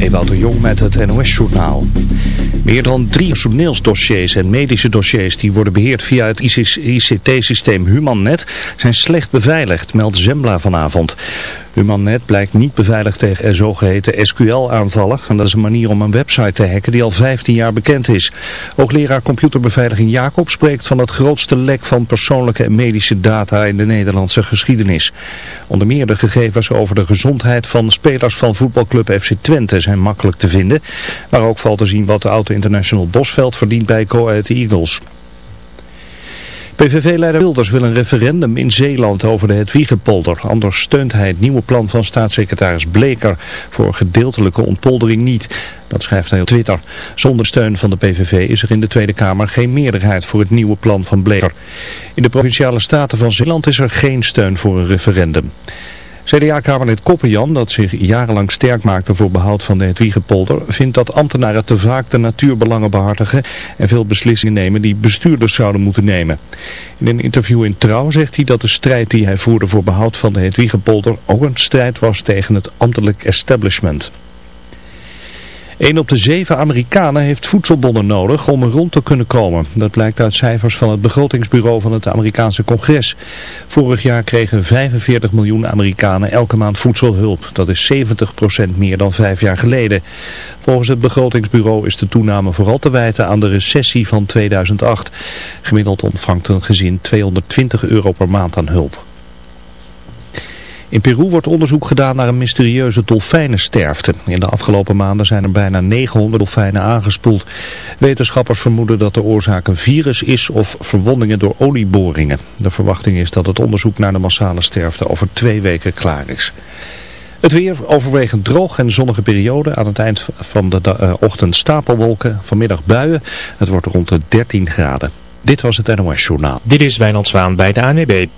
Ewout de Jong met het NOS-journaal. Meer dan drie personeelsdossiers en medische dossiers die worden beheerd via het ICT-systeem HumanNet zijn slecht beveiligd, meldt Zembla vanavond. HumanNet blijkt niet beveiligd tegen zogeheten SQL-aanvallen. En dat is een manier om een website te hacken die al 15 jaar bekend is. Hoogleraar computerbeveiliging Jacob spreekt van het grootste lek van persoonlijke en medische data in de Nederlandse geschiedenis. Onder meer de gegevens over de gezondheid van spelers van voetbalclub FC Twente zijn makkelijk te vinden. Maar ook valt te zien wat de auto-international Bosveld verdient bij Go Eagles. PVV-leider Wilders wil een referendum in Zeeland over de Hedwiegepolder. Anders steunt hij het nieuwe plan van staatssecretaris Bleker voor gedeeltelijke ontpoldering niet. Dat schrijft hij op Twitter. Zonder steun van de PVV is er in de Tweede Kamer geen meerderheid voor het nieuwe plan van Bleker. In de Provinciale Staten van Zeeland is er geen steun voor een referendum. CDA-kamerlid Koppenjan, dat zich jarenlang sterk maakte voor behoud van de Hedwiegepolder, vindt dat ambtenaren te vaak de natuurbelangen behartigen en veel beslissingen nemen die bestuurders zouden moeten nemen. In een interview in Trouw zegt hij dat de strijd die hij voerde voor behoud van de Hedwiegepolder ook een strijd was tegen het ambtelijk establishment. Een op de zeven Amerikanen heeft voedselbonnen nodig om rond te kunnen komen. Dat blijkt uit cijfers van het begrotingsbureau van het Amerikaanse congres. Vorig jaar kregen 45 miljoen Amerikanen elke maand voedselhulp. Dat is 70% meer dan vijf jaar geleden. Volgens het begrotingsbureau is de toename vooral te wijten aan de recessie van 2008. Gemiddeld ontvangt een gezin 220 euro per maand aan hulp. In Peru wordt onderzoek gedaan naar een mysterieuze dolfijnensterfte. In de afgelopen maanden zijn er bijna 900 dolfijnen aangespoeld. Wetenschappers vermoeden dat de oorzaak een virus is of verwondingen door olieboringen. De verwachting is dat het onderzoek naar de massale sterfte over twee weken klaar is. Het weer overwegend droog en zonnige periode. Aan het eind van de uh, ochtend stapelwolken, vanmiddag buien. Het wordt rond de 13 graden. Dit was het NOS Journaal. Dit is Wijnand Zwaan bij de ANEB.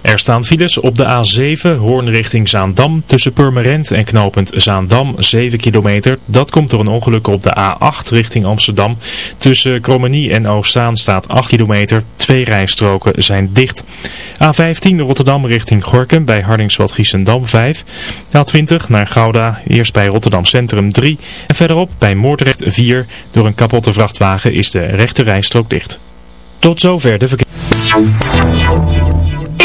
Er staan files op de A7 Hoorn richting Zaandam tussen Purmerend en knooppunt Zaandam 7 kilometer. Dat komt door een ongeluk op de A8 richting Amsterdam. Tussen Krommenie en Oostzaan staat 8 kilometer. Twee rijstroken zijn dicht. A15 Rotterdam richting Gorkum bij Hardingsveld Giesendam 5. A20 naar Gouda eerst bij Rotterdam Centrum 3. En verderop bij Moordrecht 4. Door een kapotte vrachtwagen is de rechte rijstrook dicht. Tot zover de verkeer.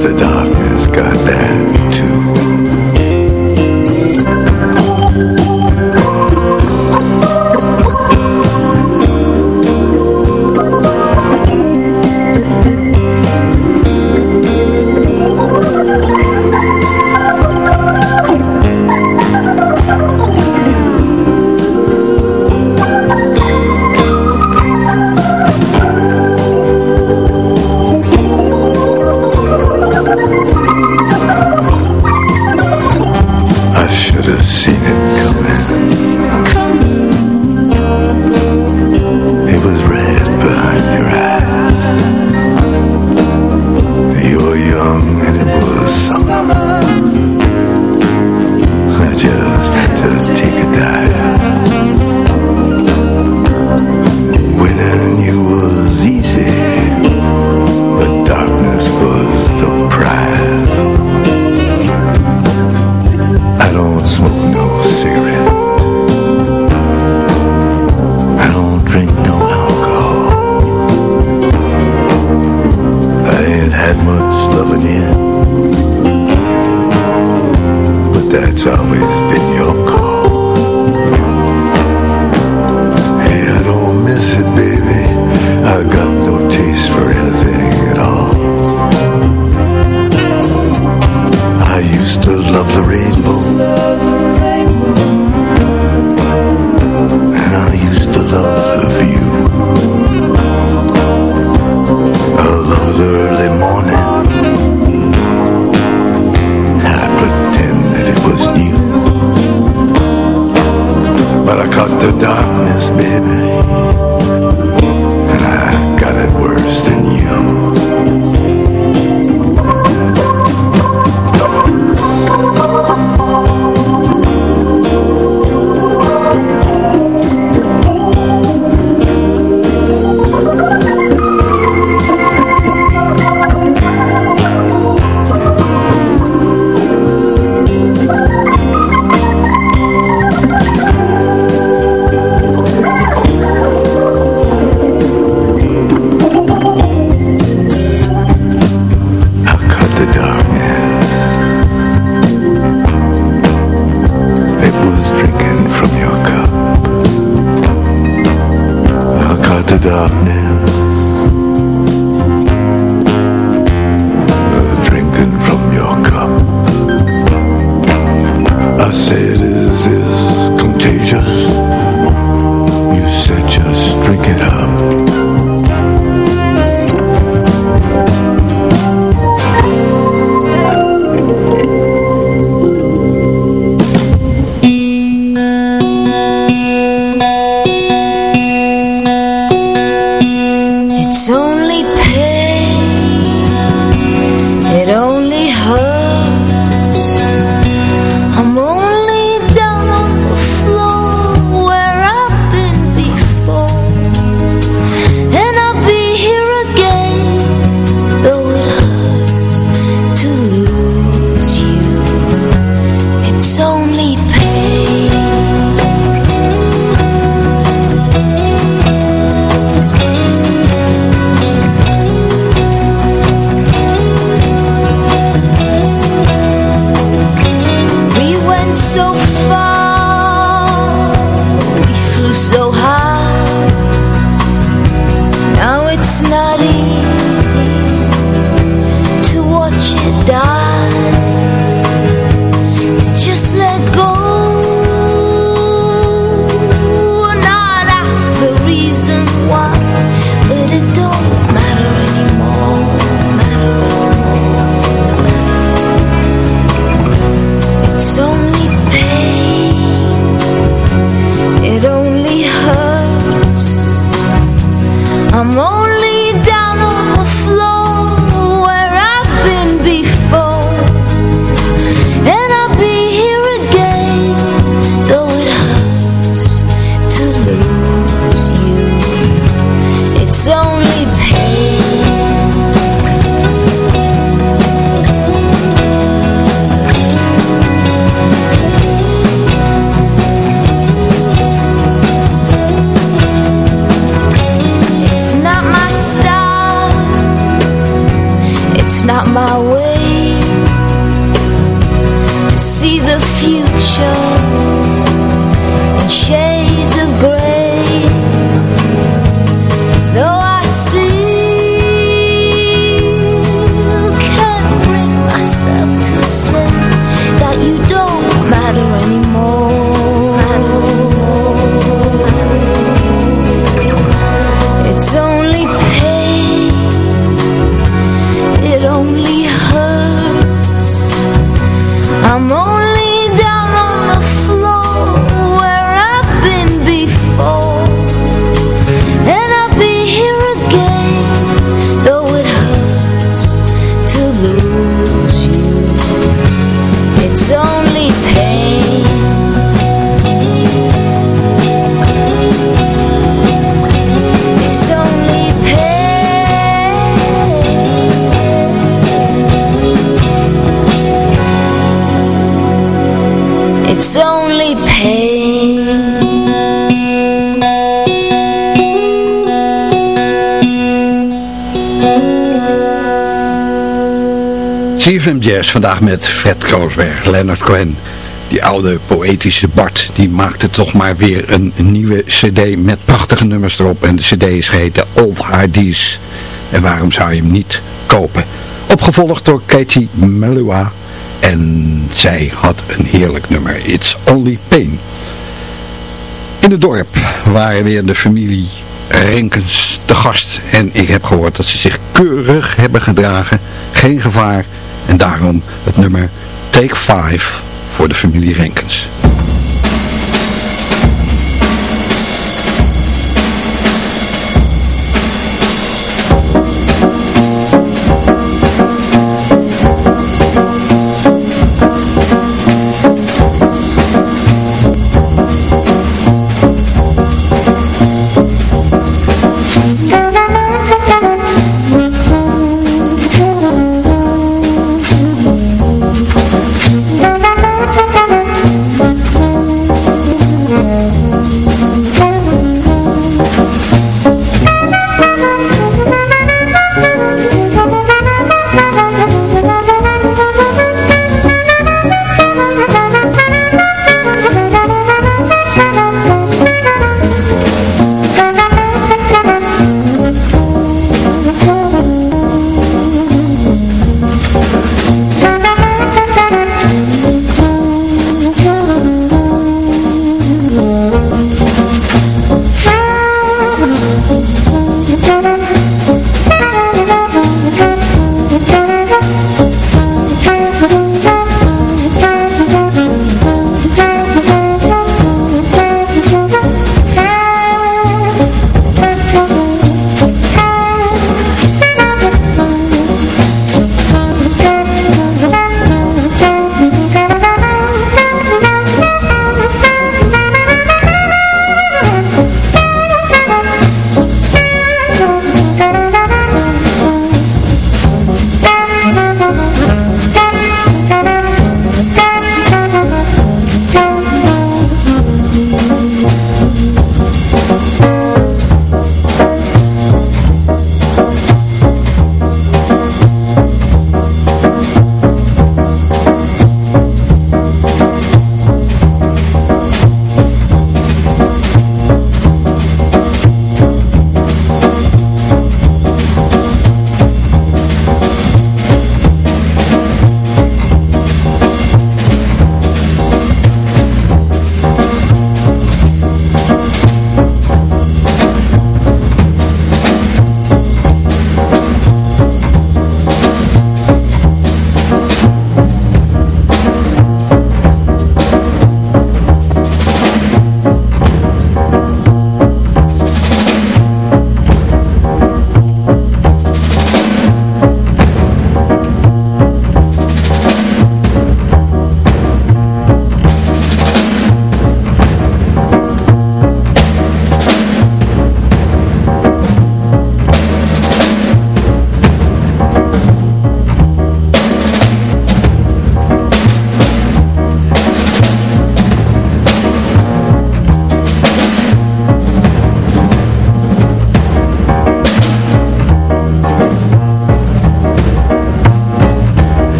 the darkness got that. But I caught the darkness, baby. And I got it worse than you. CFM Jazz vandaeg met Fred Koosberg, Leonard Cohen. Die oude poëtische Bart, die maakte toch maar weer een, nieuwe cd met prachtige nummers erop. En de cd is geheten Old Hardies. En waarom zou je hem niet kopen? Opgevolgd door Katie Melua. En zij had een heerlijk nummer, It's Only Pain. In het dorp waren weer de familie Renkens te gast. En ik heb gehoord dat ze zich keurig hebben gedragen. Geen gevaar. En daarom het nummer Take 5 voor de familie Renkens.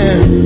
man.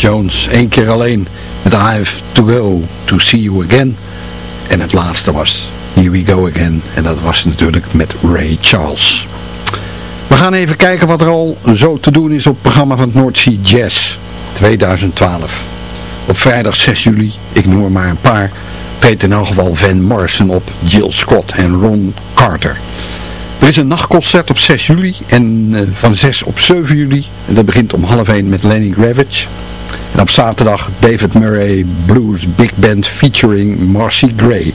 Jones. Eén keer alleen met I Have To Go To See You Again. En het laatste was Here We Go Again. En dat was natuurlijk met Ray Charles. We gaan even kijken wat er al zo te doen is op het programma van het North Sea Jazz 2012. Op vrijdag 6 juli, ik noem er maar een paar, treedt in elk geval Van Morrison op, Jill Scott en Ron Carter. Er is een nachtconcert op 6 juli en eh, van 6 op 7 juli. En dat begint om half 1 met Lenny Gravitz. En op zaterdag David Murray Blues Big Band featuring Marcy Gray.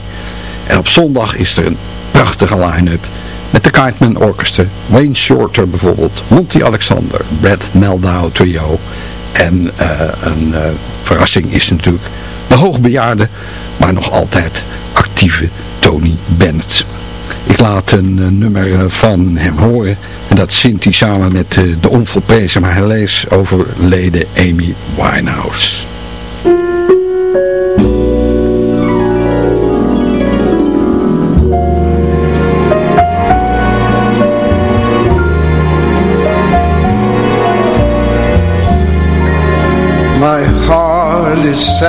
En op zondag is er een prachtige line-up met de Kiteman Orchestra, Wayne Shorter bijvoorbeeld, Monty Alexander, Brad Meldau Trio. En eh, een eh, verrassing is natuurlijk de hoogbejaarde, maar nog altijd actieve Tony Bennett. Ik laat een eh, nummer eh, van hem horen. En dat zingt hij samen met eh, de onvolprezen, maar helaas overleden Amy Winehouse. My heart is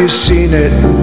you've seen it.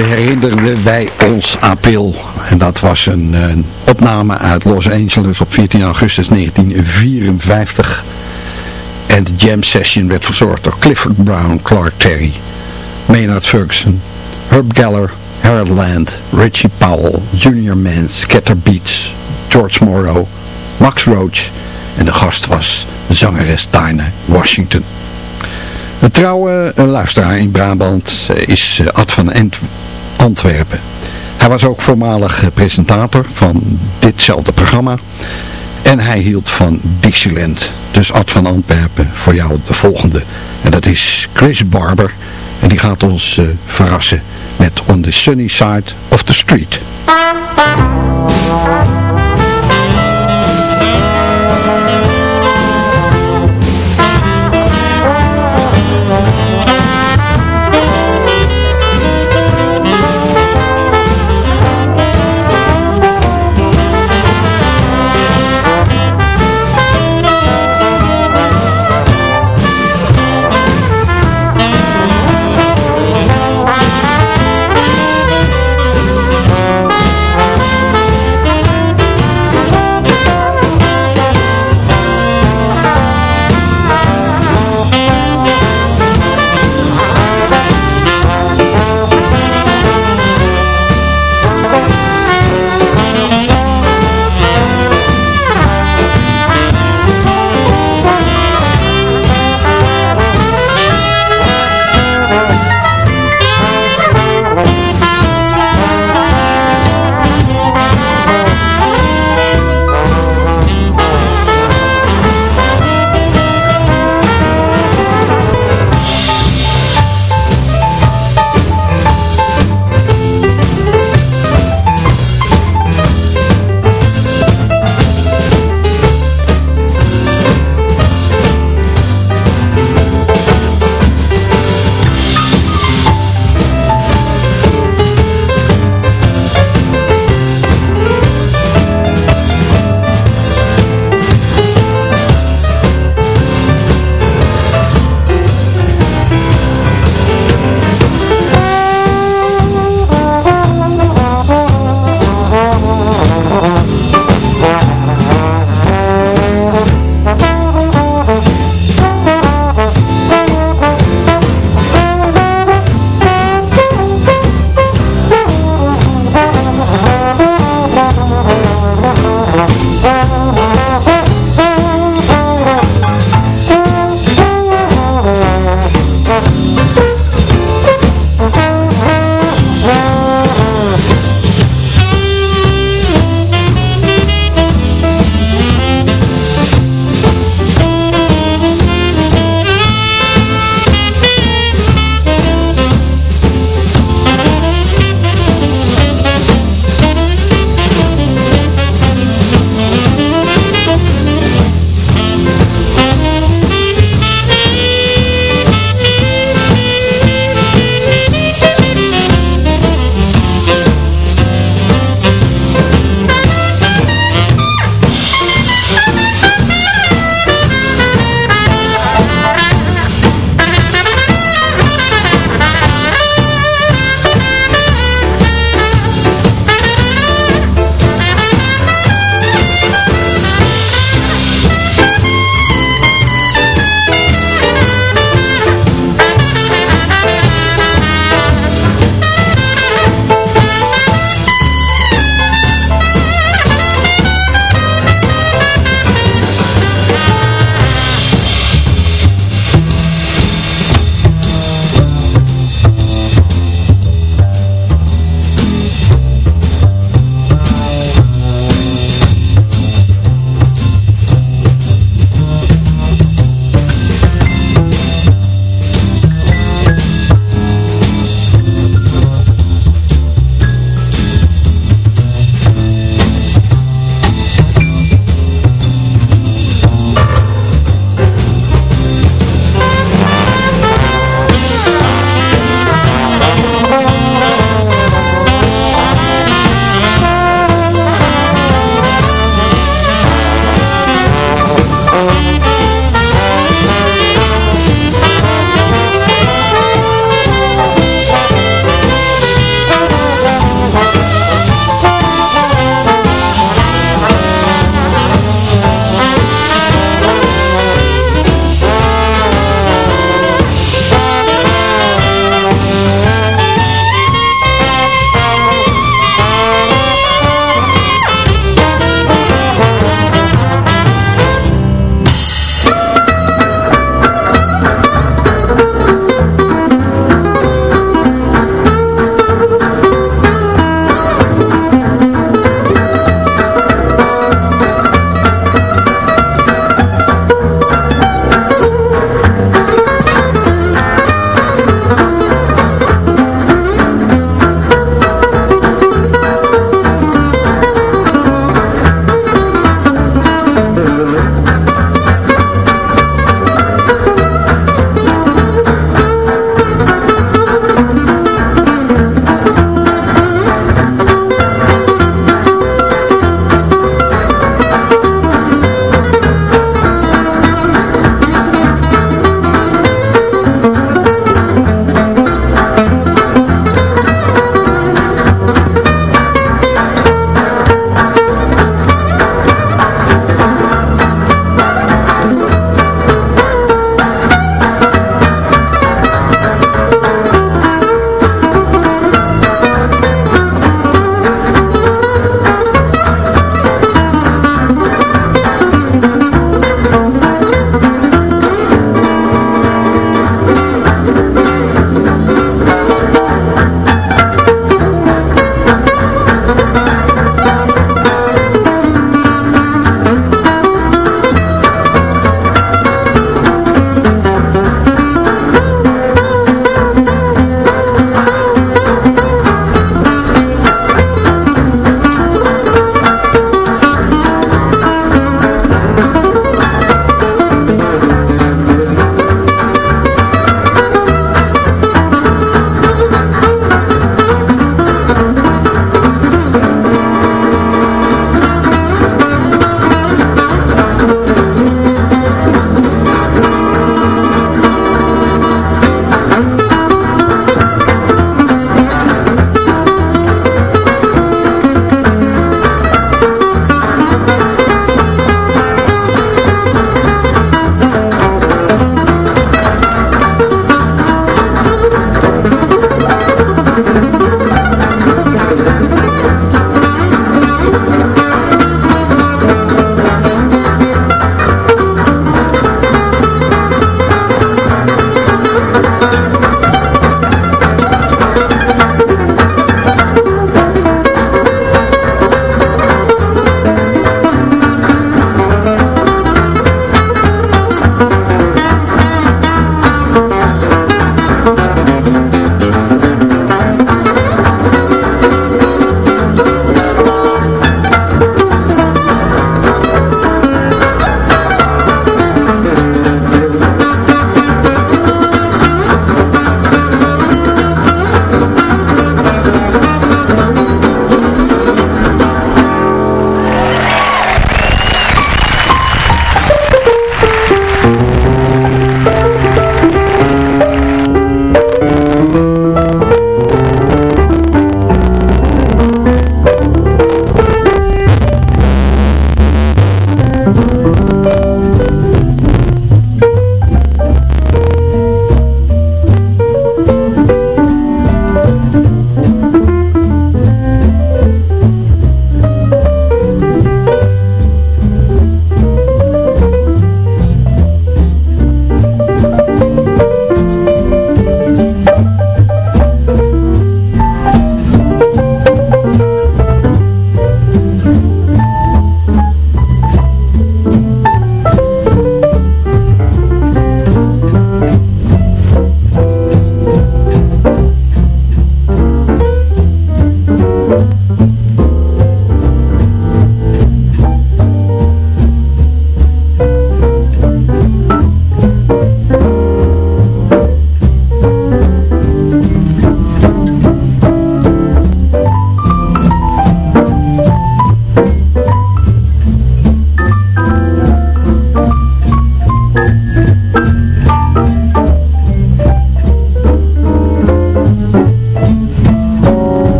Herinnerden wij ons april. En dat was een, opname uit Los Angeles op 14 augustus 1954. En de jam session werd verzorgd door Clifford Brown, Clark Terry, Maynard Ferguson, Herb Geller, Harold Land, Richie Powell, Junior Mans, Ketter Beats, George Morrow, Max Roach en de gast was zangeres Dinah Washington. Een trouwe luisteraar in Brabant eh, is eh, Ad van Antwerpen. Hij was ook voormalig eh, presentator van ditzelfde programma. En hij hield van Dixieland. Dus Ad van Antwerpen, voor jou de volgende. En dat is Chris Barber. En die gaat ons uh, verrassen met On the Sunny Side of the Street.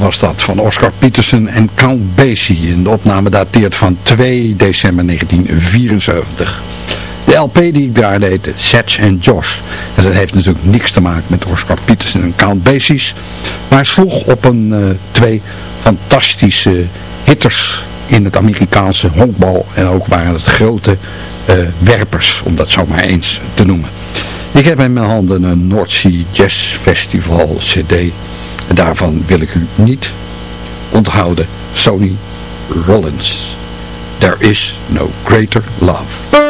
Was dat, van Oscar Peterson en Count Basie. En de opname dateert van 2 december 1974. De LP die ik draaide heette Satch and Josh. En dat heeft natuurlijk niks te maken met Oscar Peterson en Count Basie's. Maar sloeg op een uh, twee fantastische hitters in het Amerikaanse honkbal. En ook waren het grote uh, werpers, om dat zo maar eens te noemen. Ik heb in mijn handen een North Sea Jazz Festival CD. En daarvan wil ik u niet onthouden. Sony Rollins. There is no greater love.